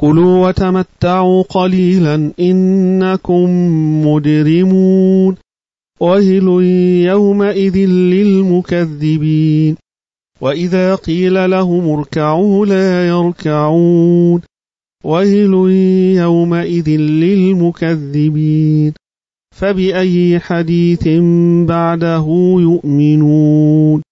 كلوا وتمتعوا قليلا إنكم مجرمون. ويل يومئذ للمكذبين. وإذا قيل لهم اركعوا لا يركعون. ويل يومئذ للمكذبين. فبأي حديث بعده يؤمنون.